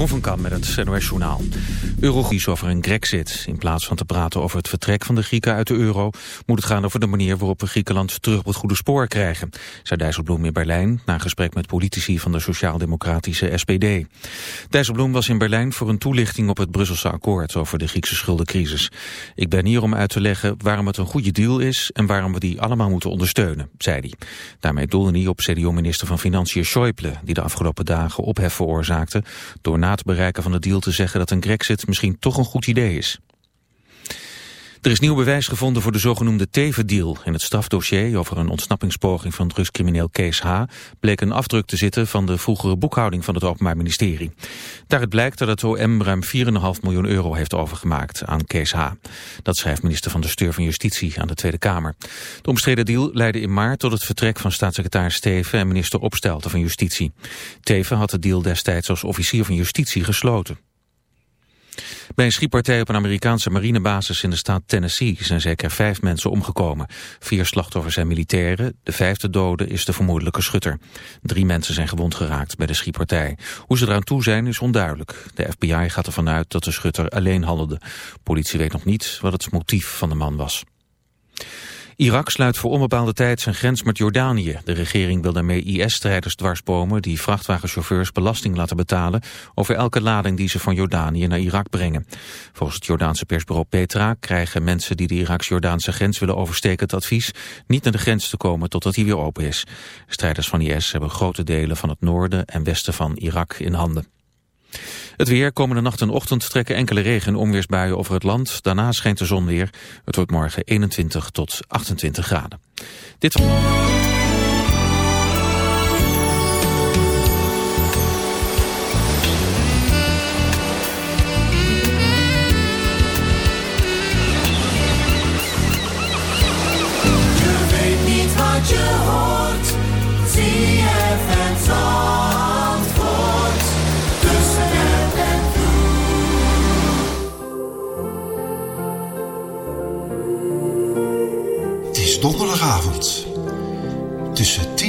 Jeroen van met het NOS Journaal. Eurogies over een Grexit. In plaats van te praten over het vertrek van de Grieken uit de euro... moet het gaan over de manier waarop we Griekenland terug op het goede spoor krijgen. Zei Dijsselbloem in Berlijn na gesprek met politici van de sociaal-democratische SPD. Dijsselbloem was in Berlijn voor een toelichting op het Brusselse akkoord... over de Griekse schuldencrisis. Ik ben hier om uit te leggen waarom het een goede deal is... en waarom we die allemaal moeten ondersteunen, zei hij. Daarmee doelde hij op CDU-minister van Financiën Schäuble... die de afgelopen dagen ophef veroorzaakte door na het bereiken van de deal te zeggen dat een Grexit misschien toch een goed idee is. Er is nieuw bewijs gevonden voor de zogenoemde Teven-deal. In het strafdossier over een ontsnappingspoging van drugscrimineel Kees H. bleek een afdruk te zitten van de vroegere boekhouding van het Openbaar Ministerie. Daaruit blijkt dat het OM ruim 4,5 miljoen euro heeft overgemaakt aan Kees H. Dat schrijft minister van de Steur van Justitie aan de Tweede Kamer. De omstreden deal leidde in maart tot het vertrek van staatssecretaris Teven en minister Opstelten van Justitie. Teven had de deal destijds als officier van Justitie gesloten. Bij een schietpartij op een Amerikaanse marinebasis in de staat Tennessee zijn zeker vijf mensen omgekomen. Vier slachtoffers zijn militairen, de vijfde dode is de vermoedelijke schutter. Drie mensen zijn gewond geraakt bij de schietpartij. Hoe ze eraan toe zijn is onduidelijk. De FBI gaat ervan uit dat de schutter alleen handelde. Politie weet nog niet wat het motief van de man was. Irak sluit voor onbepaalde tijd zijn grens met Jordanië. De regering wil daarmee IS-strijders dwarsbomen die vrachtwagenchauffeurs belasting laten betalen over elke lading die ze van Jordanië naar Irak brengen. Volgens het Jordaanse persbureau Petra krijgen mensen die de Iraks-Jordaanse grens willen oversteken het advies niet naar de grens te komen totdat die weer open is. Strijders van IS hebben grote delen van het noorden en westen van Irak in handen. Het weer, komende nacht en ochtend trekken enkele regen- en onweersbuien over het land. Daarna schijnt de zon weer. Het wordt morgen 21 tot 28 graden. Dit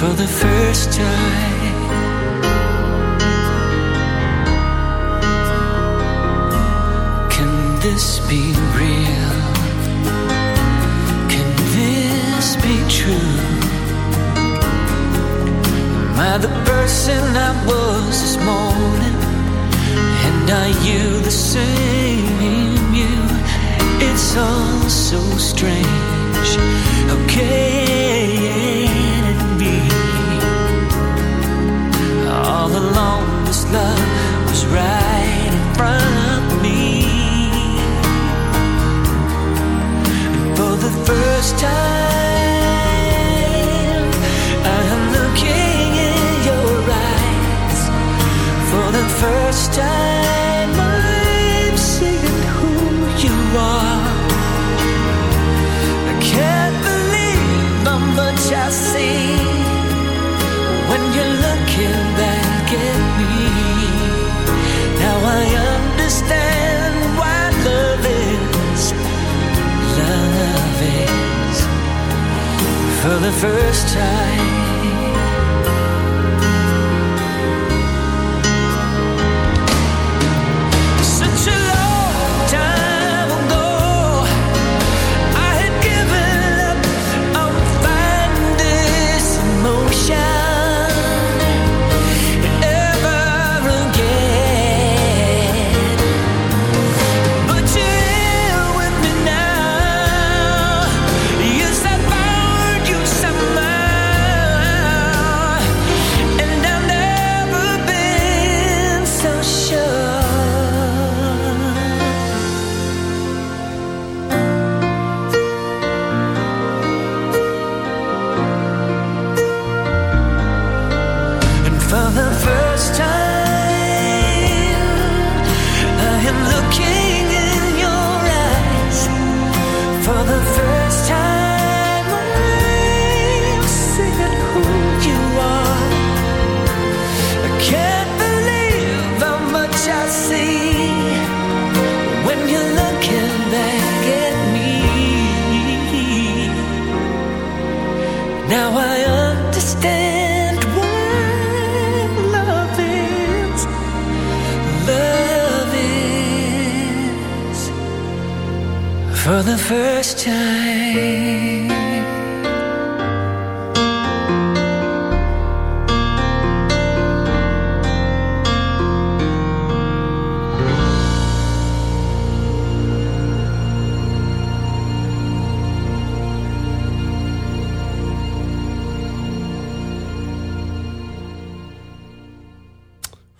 for the first time. Can this be real? Can this be true? Am I the person I was this morning? And are you the same you? It's all so strange. How was right in front of me. And for the first time, I'm looking in your eyes. For the first time. for the first time.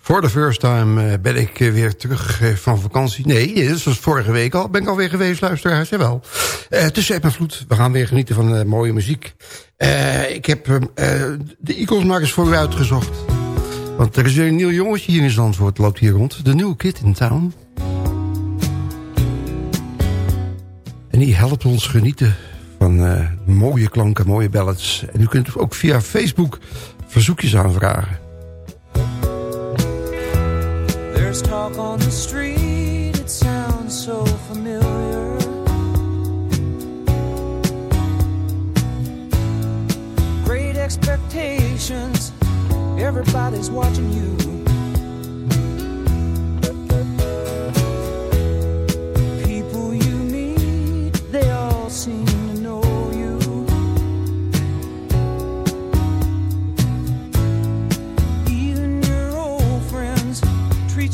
Uh, ben ik uh, weer terug uh, van vakantie. Nee, dat was vorige week al. Ben ik alweer geweest, luisteraars? Jawel. Uh, tussen App en Vloed. We gaan weer genieten van mooie muziek. ik heb de Eagles maar eens voor u uitgezocht. Want er is weer een nieuw jongetje hier in Zandvoort. Loopt hier rond. De nieuwe kid in town. En die helpt ons genieten van mooie klanken, mooie ballads. En u kunt ook via Facebook verzoekjes aanvragen. There's talk on the street, it sounds so familiar. Great expectations, everybody's watching you.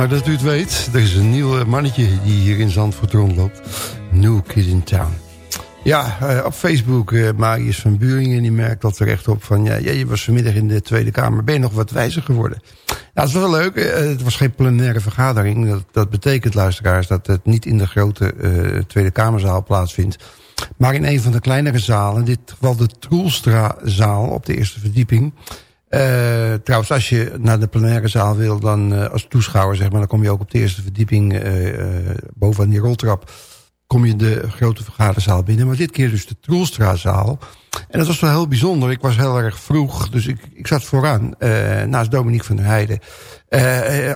Maar dat u het weet. Er is een nieuw mannetje die hier in Zandvoort rondloopt. New Kid in Town. Ja, uh, op Facebook, uh, Marius van Buringen, die merkt dat terecht op van... Ja, je was vanmiddag in de Tweede Kamer, ben je nog wat wijzer geworden? Ja, dat is wel leuk. Het was geen plenaire vergadering. Dat, dat betekent, luisteraars, dat het niet in de grote Tweede Kamerzaal plaatsvindt. Maar in een van de kleinere zalen, dit geval de Troelstra-zaal op de eerste verdieping... Uh, trouwens, als je naar de plenaire zaal wil, dan uh, als toeschouwer, zeg maar, dan kom je ook op de eerste verdieping uh, bovenaan die roltrap. Kom je de grote vergaderzaal binnen. Maar dit keer dus de Troelstrazaal. En dat was wel heel bijzonder. Ik was heel erg vroeg, dus ik, ik zat vooraan naast Dominique van der Heijden.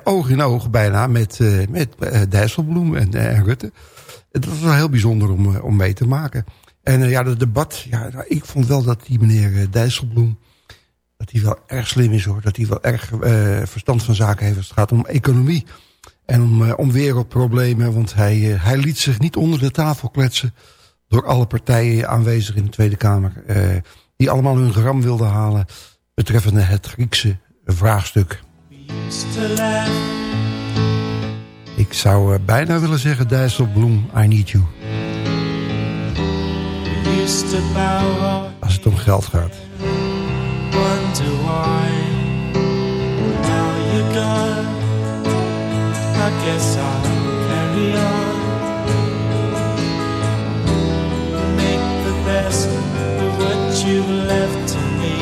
oog in oog bijna met, met Dijsselbloem en, en Rutte. Het was wel heel bijzonder om, om mee te maken. En ja, het debat, ja, ik vond wel dat die meneer Dijsselbloem dat hij wel erg slim is hoor. Dat hij wel erg uh, verstand van zaken heeft. Het gaat om economie. En om, om wereldproblemen. Want hij, uh, hij liet zich niet onder de tafel kletsen. Door alle partijen aanwezig in de Tweede Kamer. die allemaal hun gram wilden halen. Betreffende het Griekse vraagstuk. Ik zou bijna willen zeggen Dijsselbloem, I need you. Als het om geld gaat. Wonder why Now you're gone I guess I'll carry on. Make the best of what you've left to me.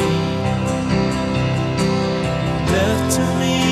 Left to me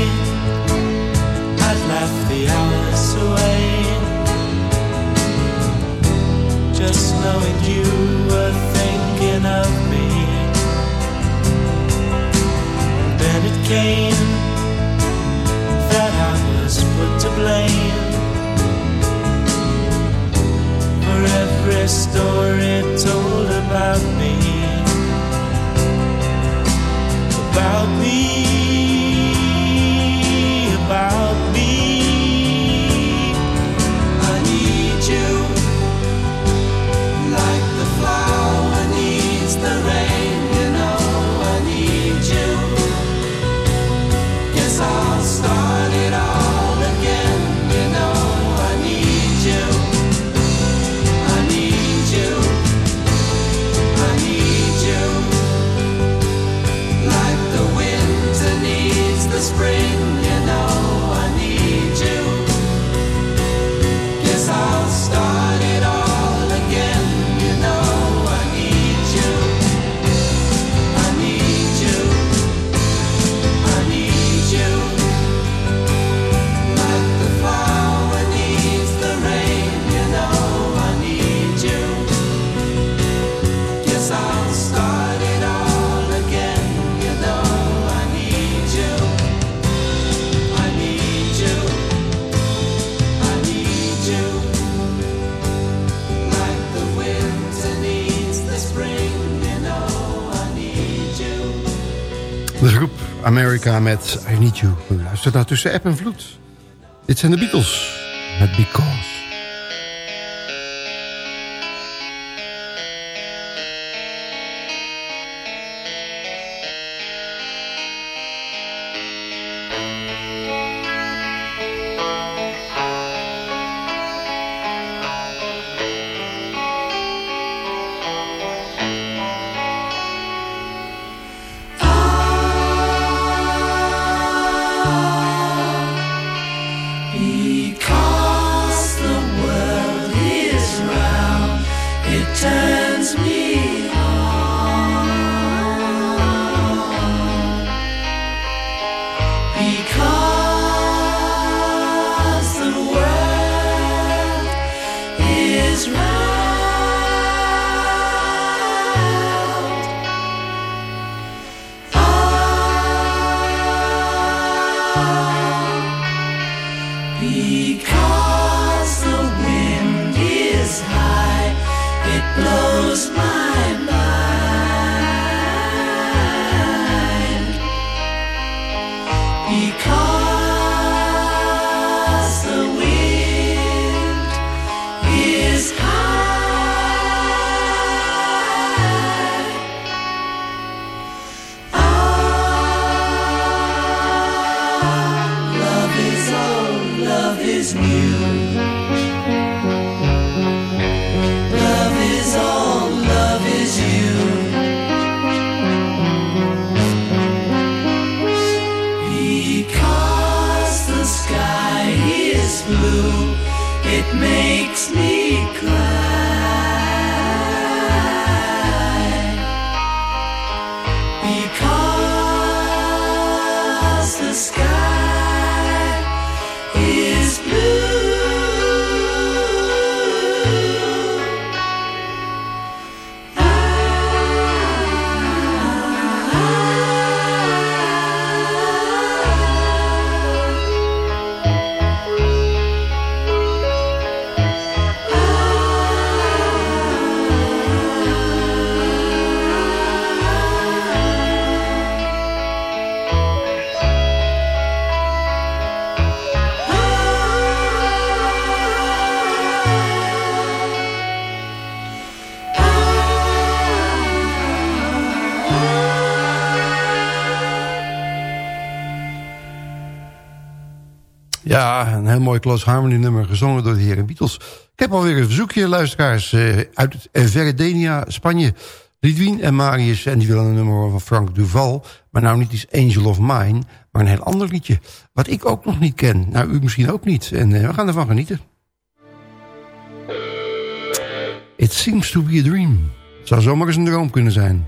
America met I Need You. Luister nou tussen app en vloed. Dit zijn de Beatles heel mooi Close Harmony nummer gezongen door de heren Beatles. Ik heb alweer een verzoekje, luisteraars, uh, uit Verdenia, Spanje. Lidwien en Marius, en die willen een nummer van Frank Duval. Maar nou niet eens Angel of Mine, maar een heel ander liedje. Wat ik ook nog niet ken. Nou, u misschien ook niet. En uh, we gaan ervan genieten. It seems to be a dream. Het zou zomaar eens een droom kunnen zijn.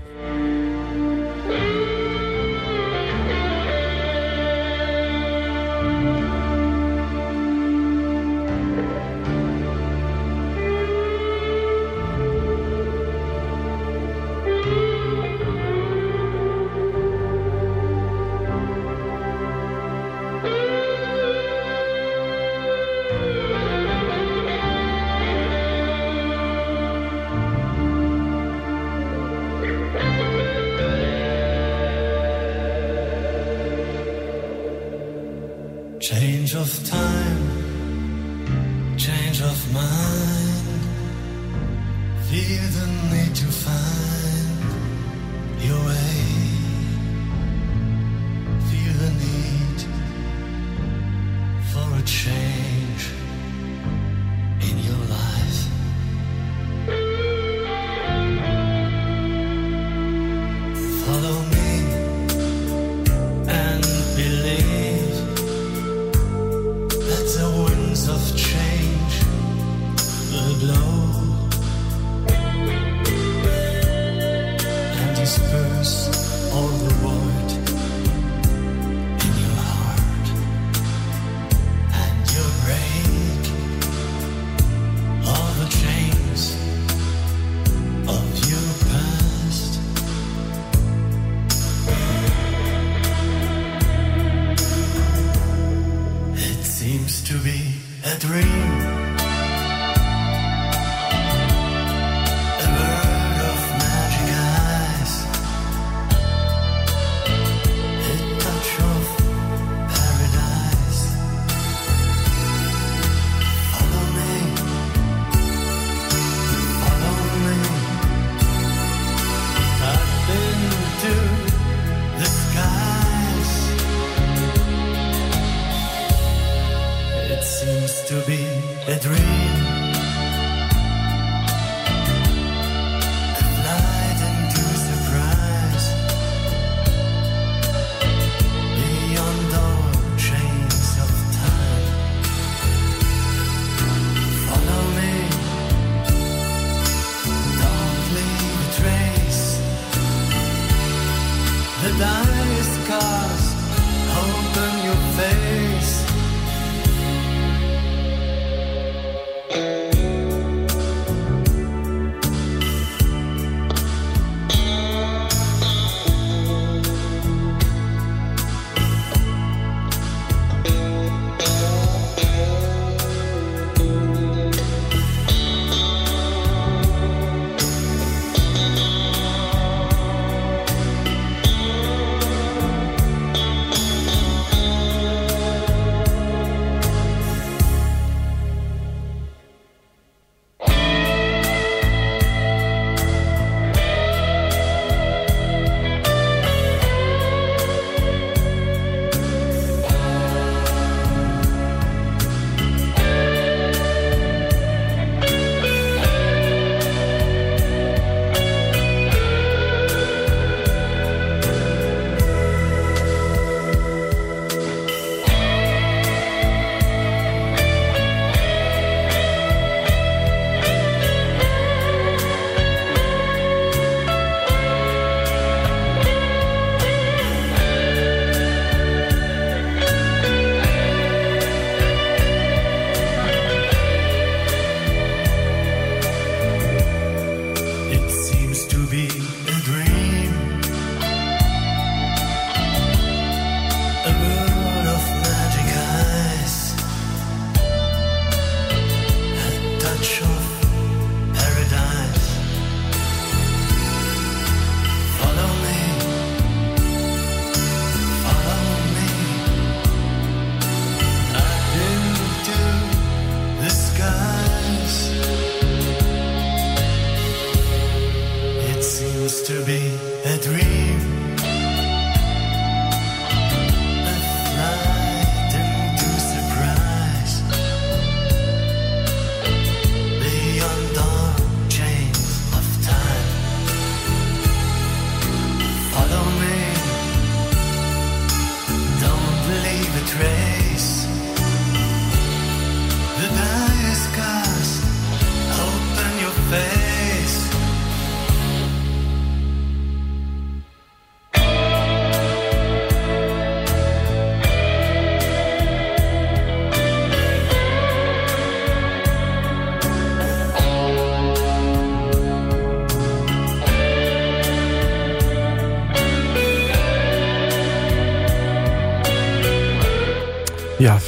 A dream.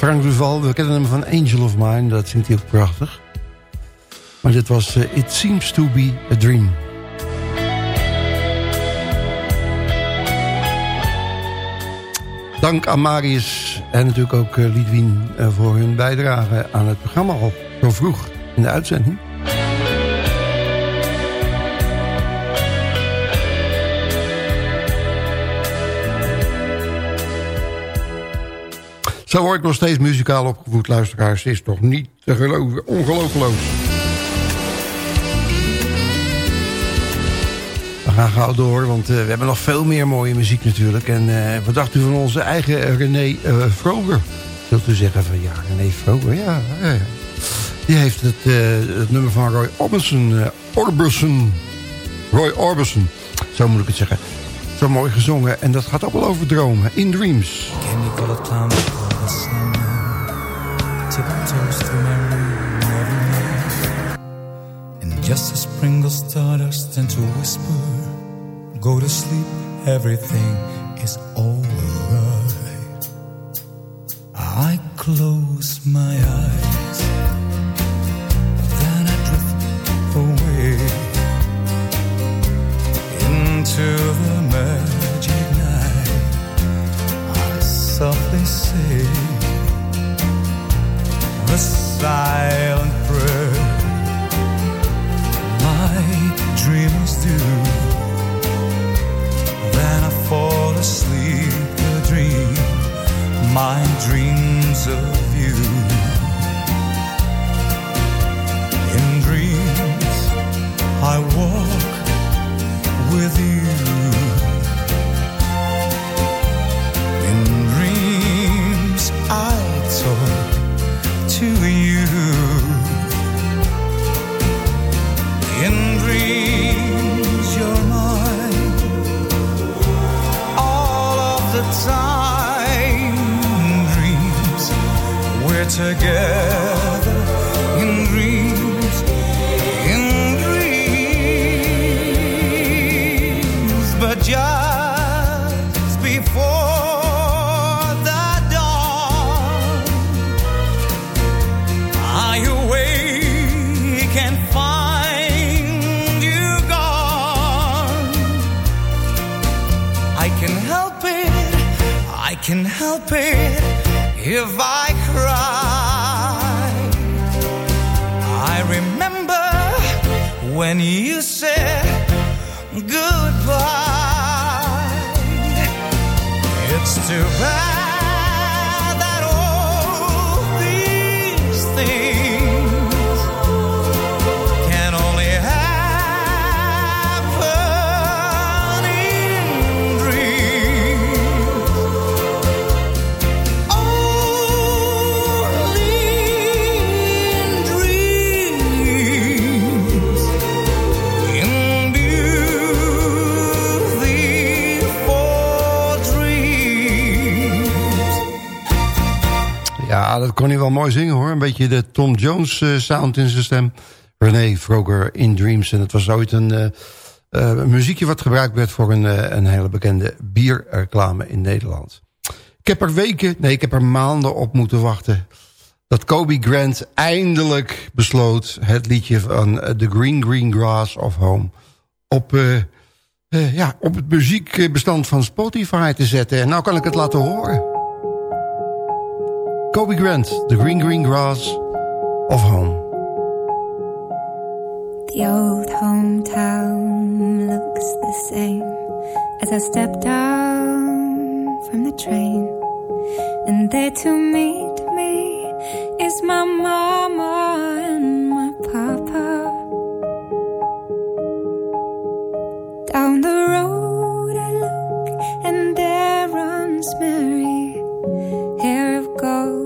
Frank Duval, we kennen hem van Angel of Mine. Dat zingt hij ook prachtig. Maar dit was eh, It Seems to Be a Dream. Dank aan Marius en natuurlijk ook eh, Lidwien eh, voor hun bijdrage aan het programma al zo vroeg in de uitzending. Zo word ik nog steeds muzikaal opgevoed, luisteraars. Is toch niet te geloven. Ongelooflijk. We gaan gauw door, want eh, we hebben nog veel meer mooie muziek natuurlijk. En eh, wat dacht u van onze eigen René uh, Vroger? Zult u zeggen van ja, René Vroger, ja. Die heeft het, het nummer van Roy Orbison, Orbison, Roy Orbison, zo moet ik het zeggen. Zo mooi gezongen en dat gaat ook wel over dromen. In Dreams. Clown before the summer Tiptoes through my room every night And just as sprinkle stardust tend to whisper Go to sleep, everything is alright. I close my eyes to buy Dat kon hij wel mooi zingen hoor. Een beetje de Tom Jones eh, sound in zijn stem. René Vroger in Dreams. En het was ooit een, eh, eh, muziekje wat gebruikt werd... voor een, een hele bekende bierreclame in Nederland. Ik heb er weken, nee, ik heb er maanden op moeten wachten... dat Kobe Grant eindelijk besloot... het liedje van The Green Green Grass of Home... op, ja, op het muziekbestand van Spotify te zetten. En nou kan ik het laten horen. Kobe Grant, The Green Green Grass of Home. The old hometown looks the same as I step down from the train. And there to meet me is my mama and my papa. Down the road I look and there runs Mary. Hair of gold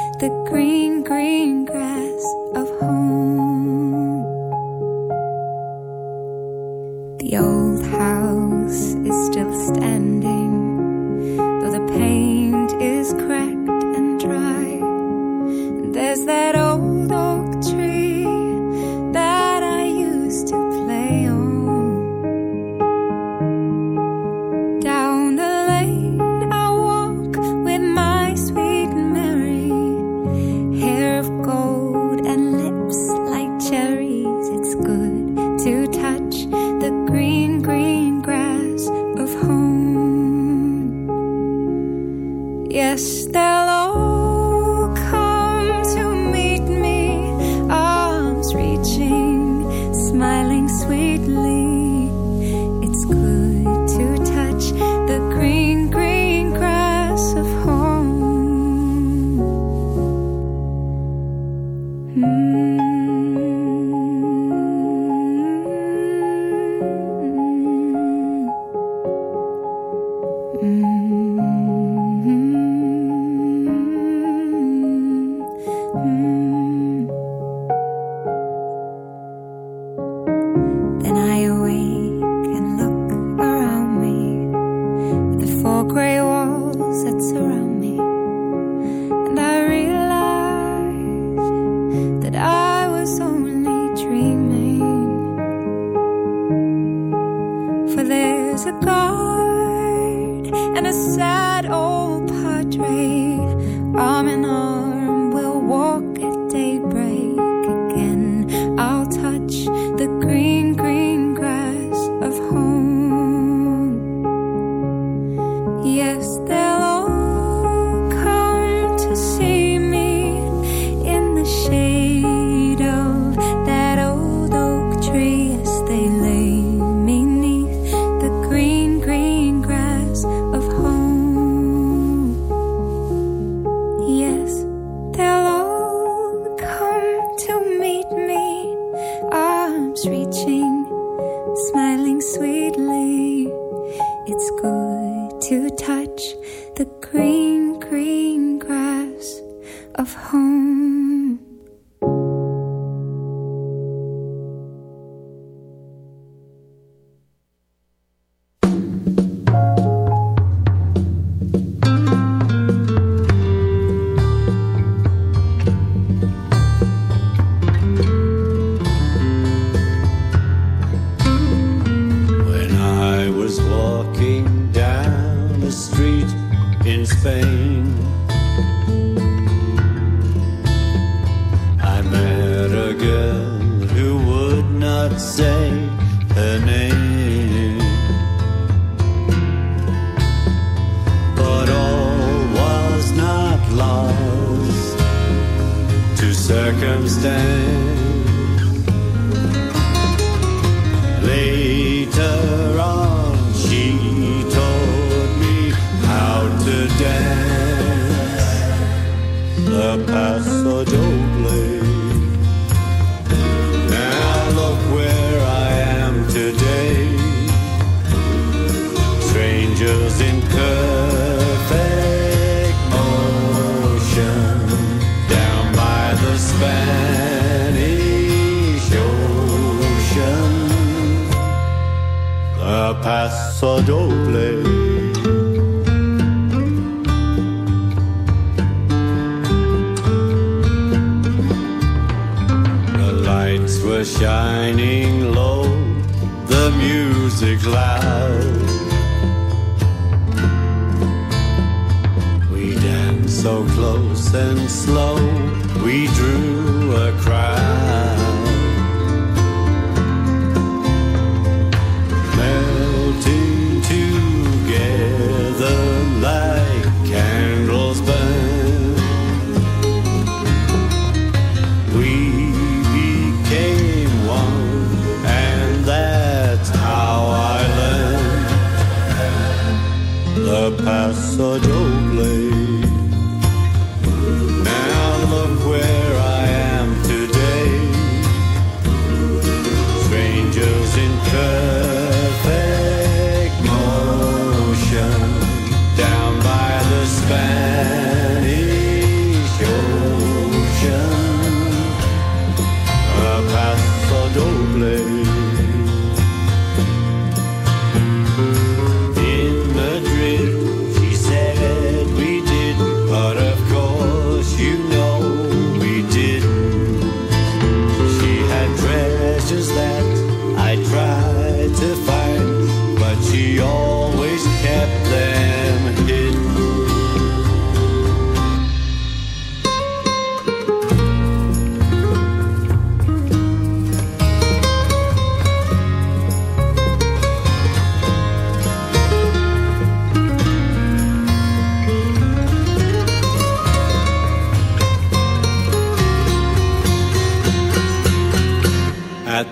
A old.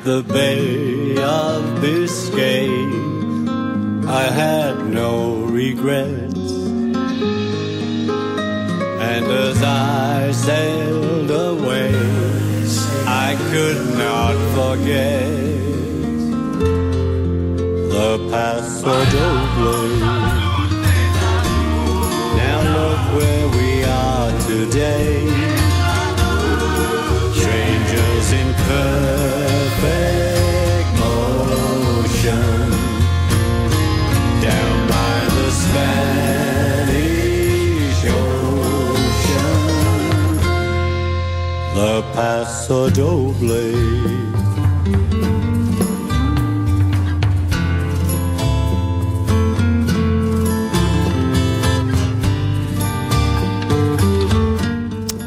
The Bay of Biscay, I had no regrets. And as I sailed away, I could not forget the Paso.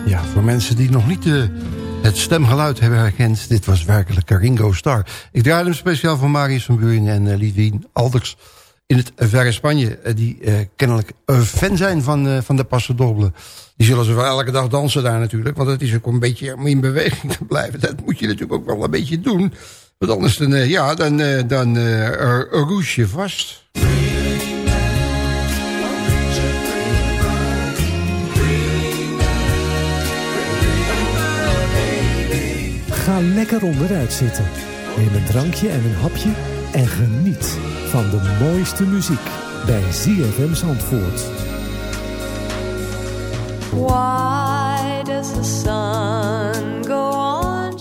Ja, voor mensen die nog niet eh, het stemgeluid hebben herkend... dit was werkelijk Ringo Starr. Ik draaide hem speciaal voor Marius van Buring en uh, Lidwien Alders... in het verre Spanje, eh, die eh, kennelijk een fan zijn van, eh, van de Paso. Die zullen ze wel elke dag dansen daar natuurlijk... want het is ook een beetje om in beweging te blijven. Dat moet je natuurlijk ook wel een beetje doen... Want anders dan, eh, ja, dan, dan roes je vast. Ga lekker onderuit zitten. Neem een drankje en een hapje en geniet van de mooiste muziek. bij ZFM Zandvoort. Why does the sun go on?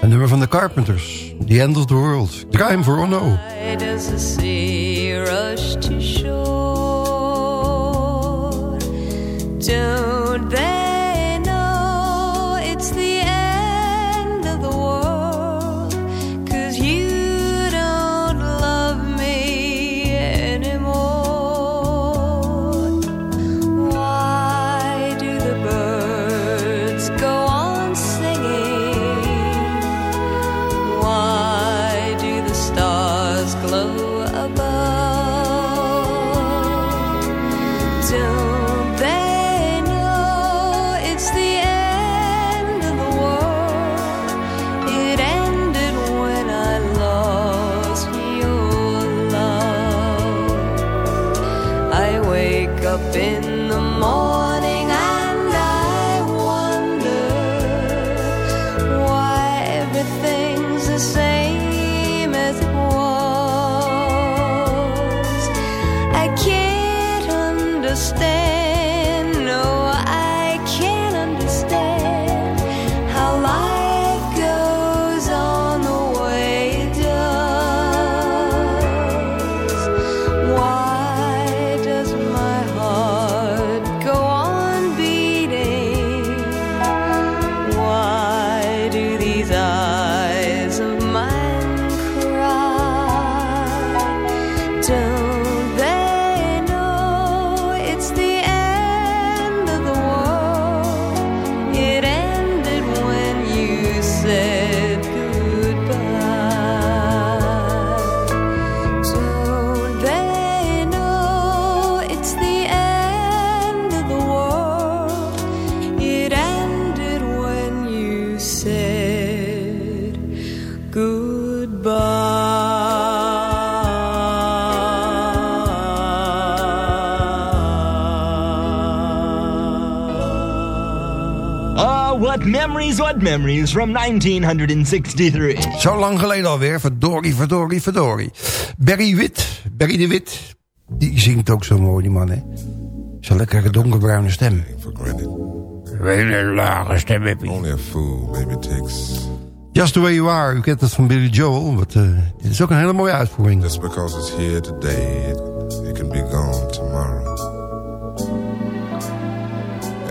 Een nummer van de Carpenters. The End of the World. Crime for Ono. Why does the sea rush to shore? Don't they what memories from 1963. Zo lang geleden alweer. Verdorie, verdorie, verdorie. Barry Wit. Barry de Wit. Die zingt ook zo mooi, die man, hè. Zo'n lekkere donkerbruine stem. For. Hele lage stem heb je. Only a fool maybe takes Just the way you are. U kent dat van Billy Joel. Wat, eh, dit is ook een hele mooie uitvoering. just because it's here today,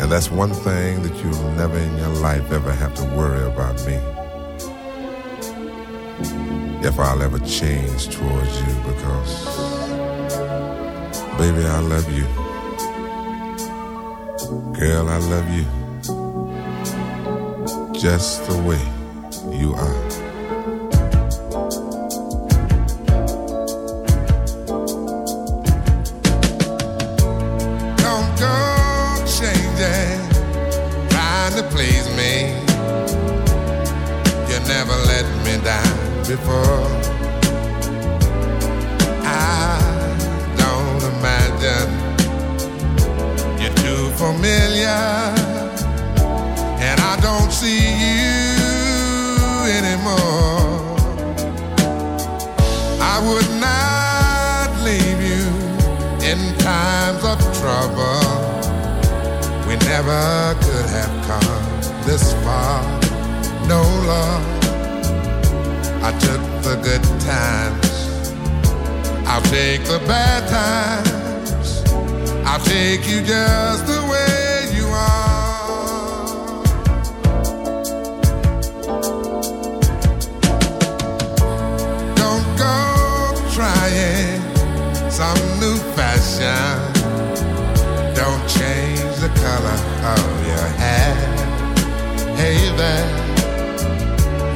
And that's one thing that you'll never in your life ever have to worry about me. If I'll ever change towards you because, baby, I love you. Girl, I love you. Just the way you are. Never could have come this far. No love. I took the good times. I'll take the bad times. I'll take you just Hey there,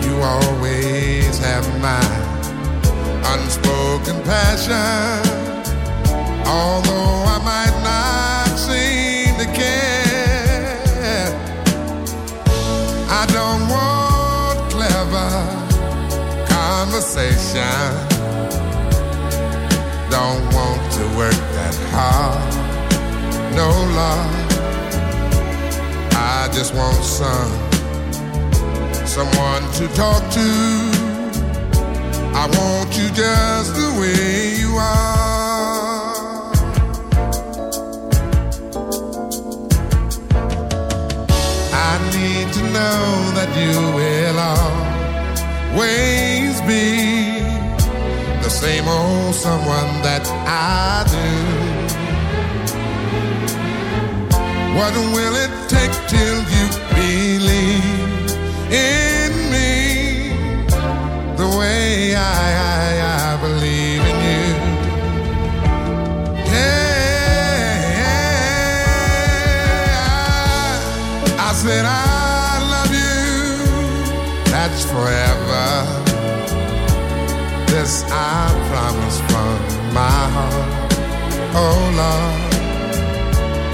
you always have my unspoken passion. Although I might not seem to care, I don't want clever conversation. Don't want to work that hard. No love just want some someone to talk to. I want you just the way you are. I need to know that you will always be the same old someone that I do. What will it take till you believe in me the way I, I, I believe in you? Yeah, I said I love you. That's forever. This I promise from my heart. Oh Lord,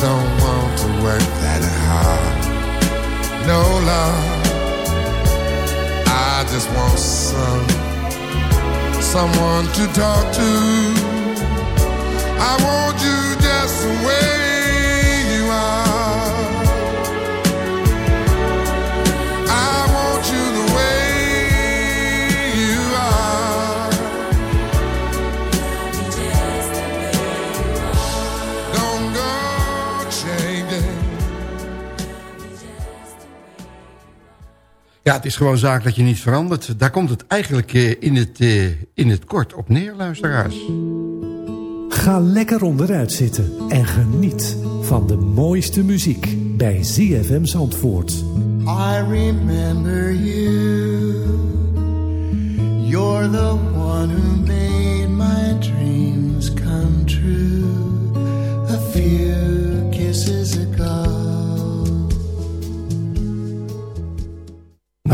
Don't want to work that hard. No love. I just want some someone to talk to. I want you just the way Ja, het is gewoon zaak dat je niet verandert. Daar komt het eigenlijk eh, in, het, eh, in het kort op neer, luisteraars. Ga lekker onderuit zitten en geniet van de mooiste muziek bij ZFM Zandvoort. I remember you. You're the one who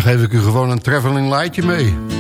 geef ik u gewoon een traveling lightje mee.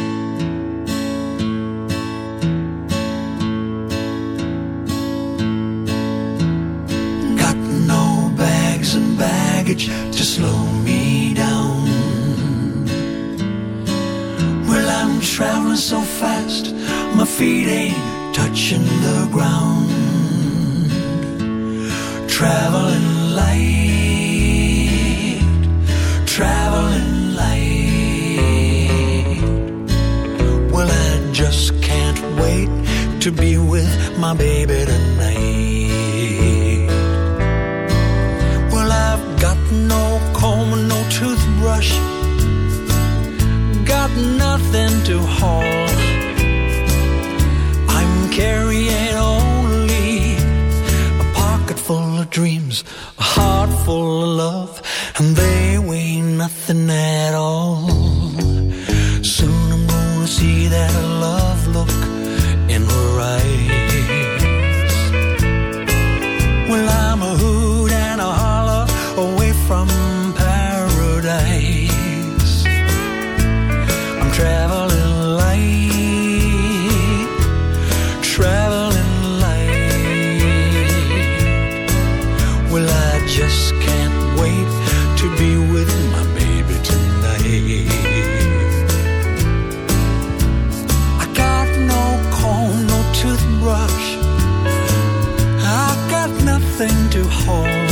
Nothing to hold.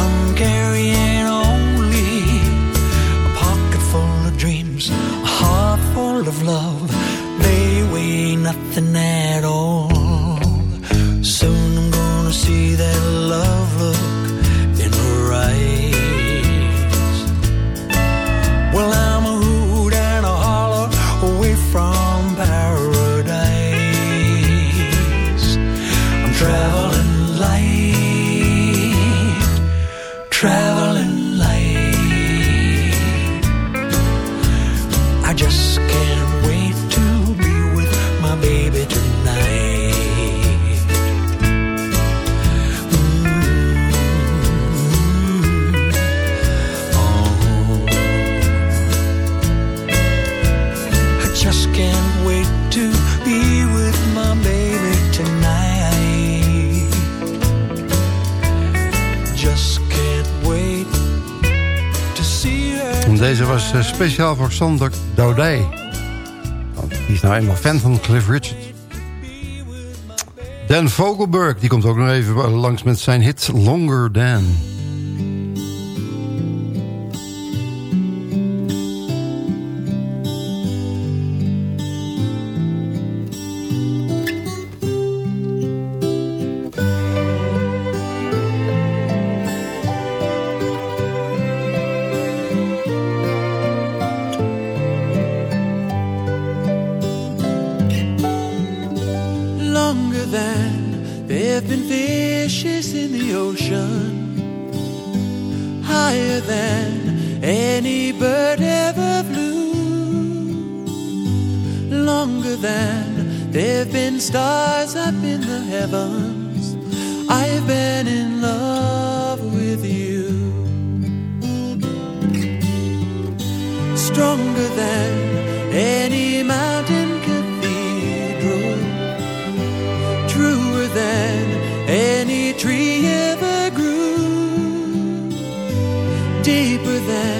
I'm carrying only a pocket full of dreams, a heart full of love. They weigh nothing at uh, speciaal voor Sander Daudet. Want die is nou eenmaal fan van Cliff Richard. Dan Vogelberg, die komt ook nog even langs met zijn hit Longer Than. Than any bird ever flew, longer than there have been stars up in the heavens. I've been in love with you, stronger than that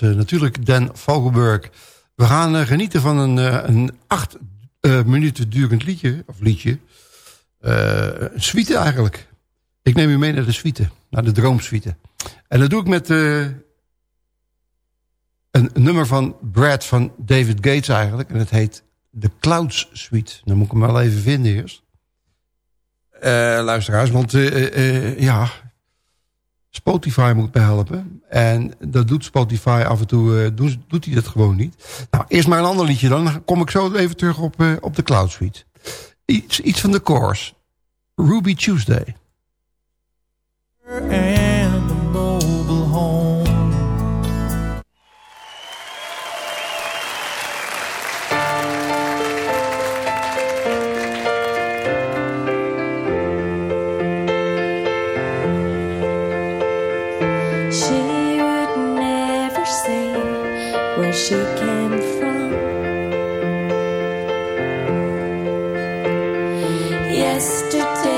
eh, natuurlijk Dan Vogelberg. We gaan eh, genieten van een, eh, een acht minuten durend liedje, of liedje. Een suite eigenlijk. Ik neem u mee naar de suite, naar de droomsuite. En dat doe ik met een nummer van Brad van David Gates eigenlijk. En het heet The Clouds Suite. Dan moet ik hem wel even vinden eerst. Eh luisteraars, want ja, Spotify moet helpen. En dat doet Spotify af en toe, eh, doet, doet hij dat gewoon niet. Nou, eerst maar een ander liedje dan. Kom ik zo even terug op, eh, op de Cloud Suite. Iets, iets van de course. Ruby Tuesday. and Yesterday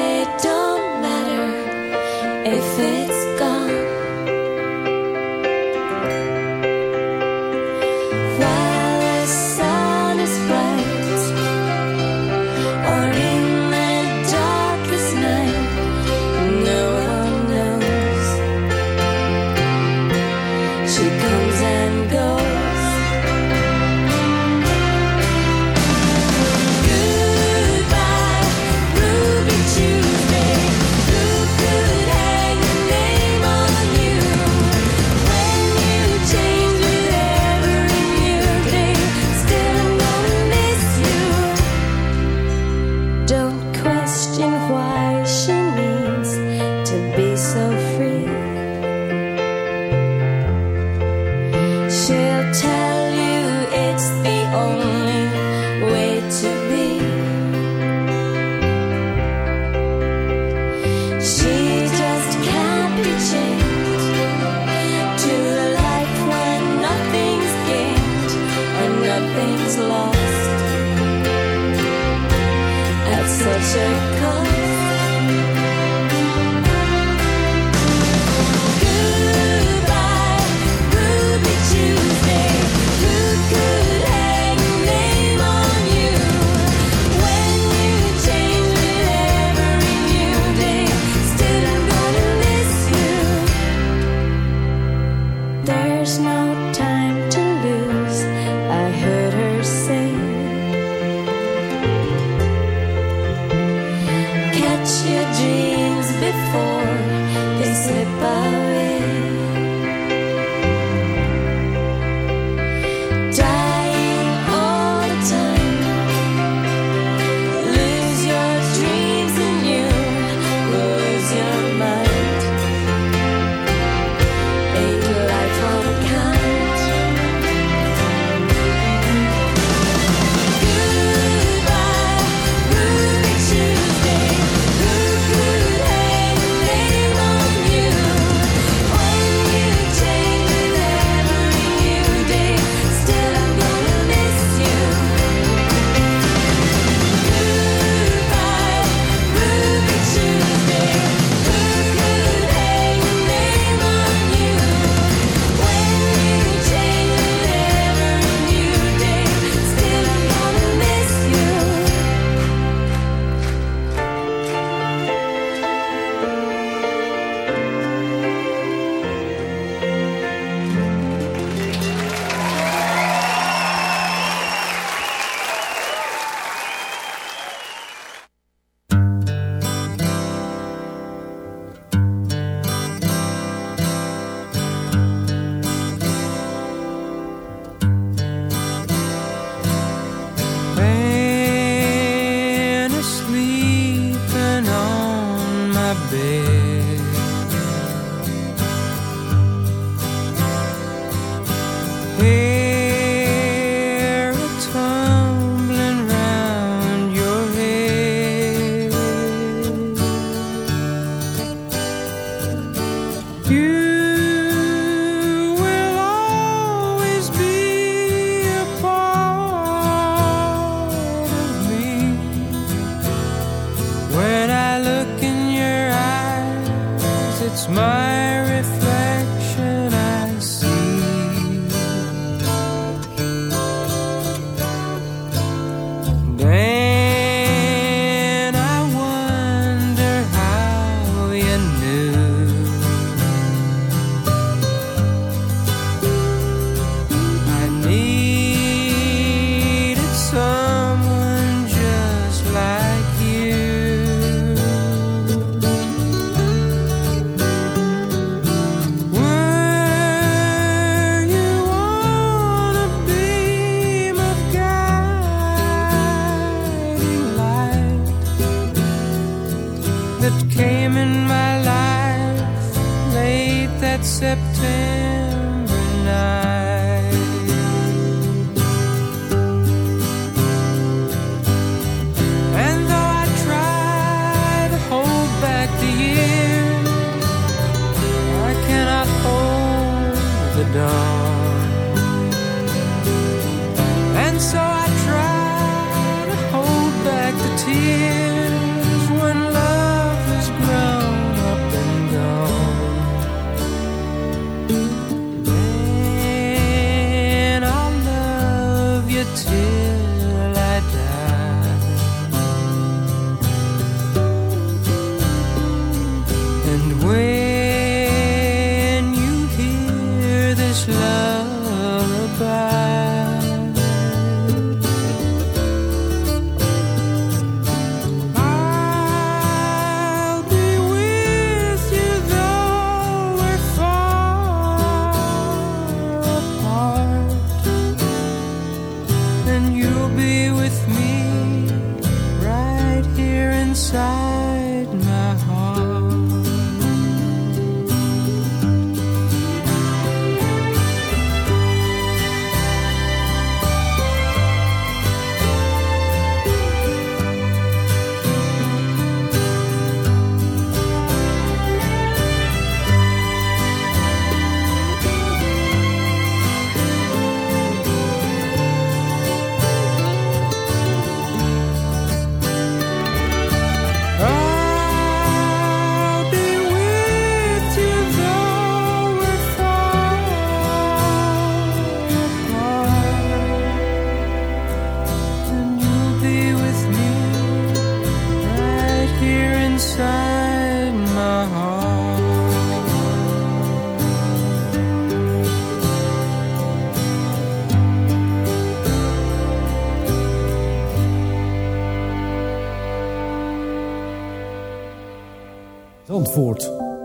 it's my reflection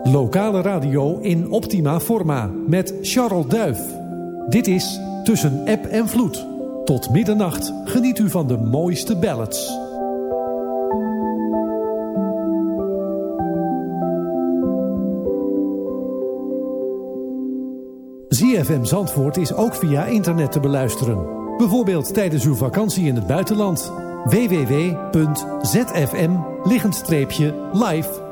Lokale radio in optima forma met Charles Duif. Dit is Tussen App en Vloed. Tot middernacht geniet u van de mooiste ballads. ZFM Zandvoort is ook via internet te beluisteren. Bijvoorbeeld tijdens uw vakantie in het buitenland. www.zfm-live.nl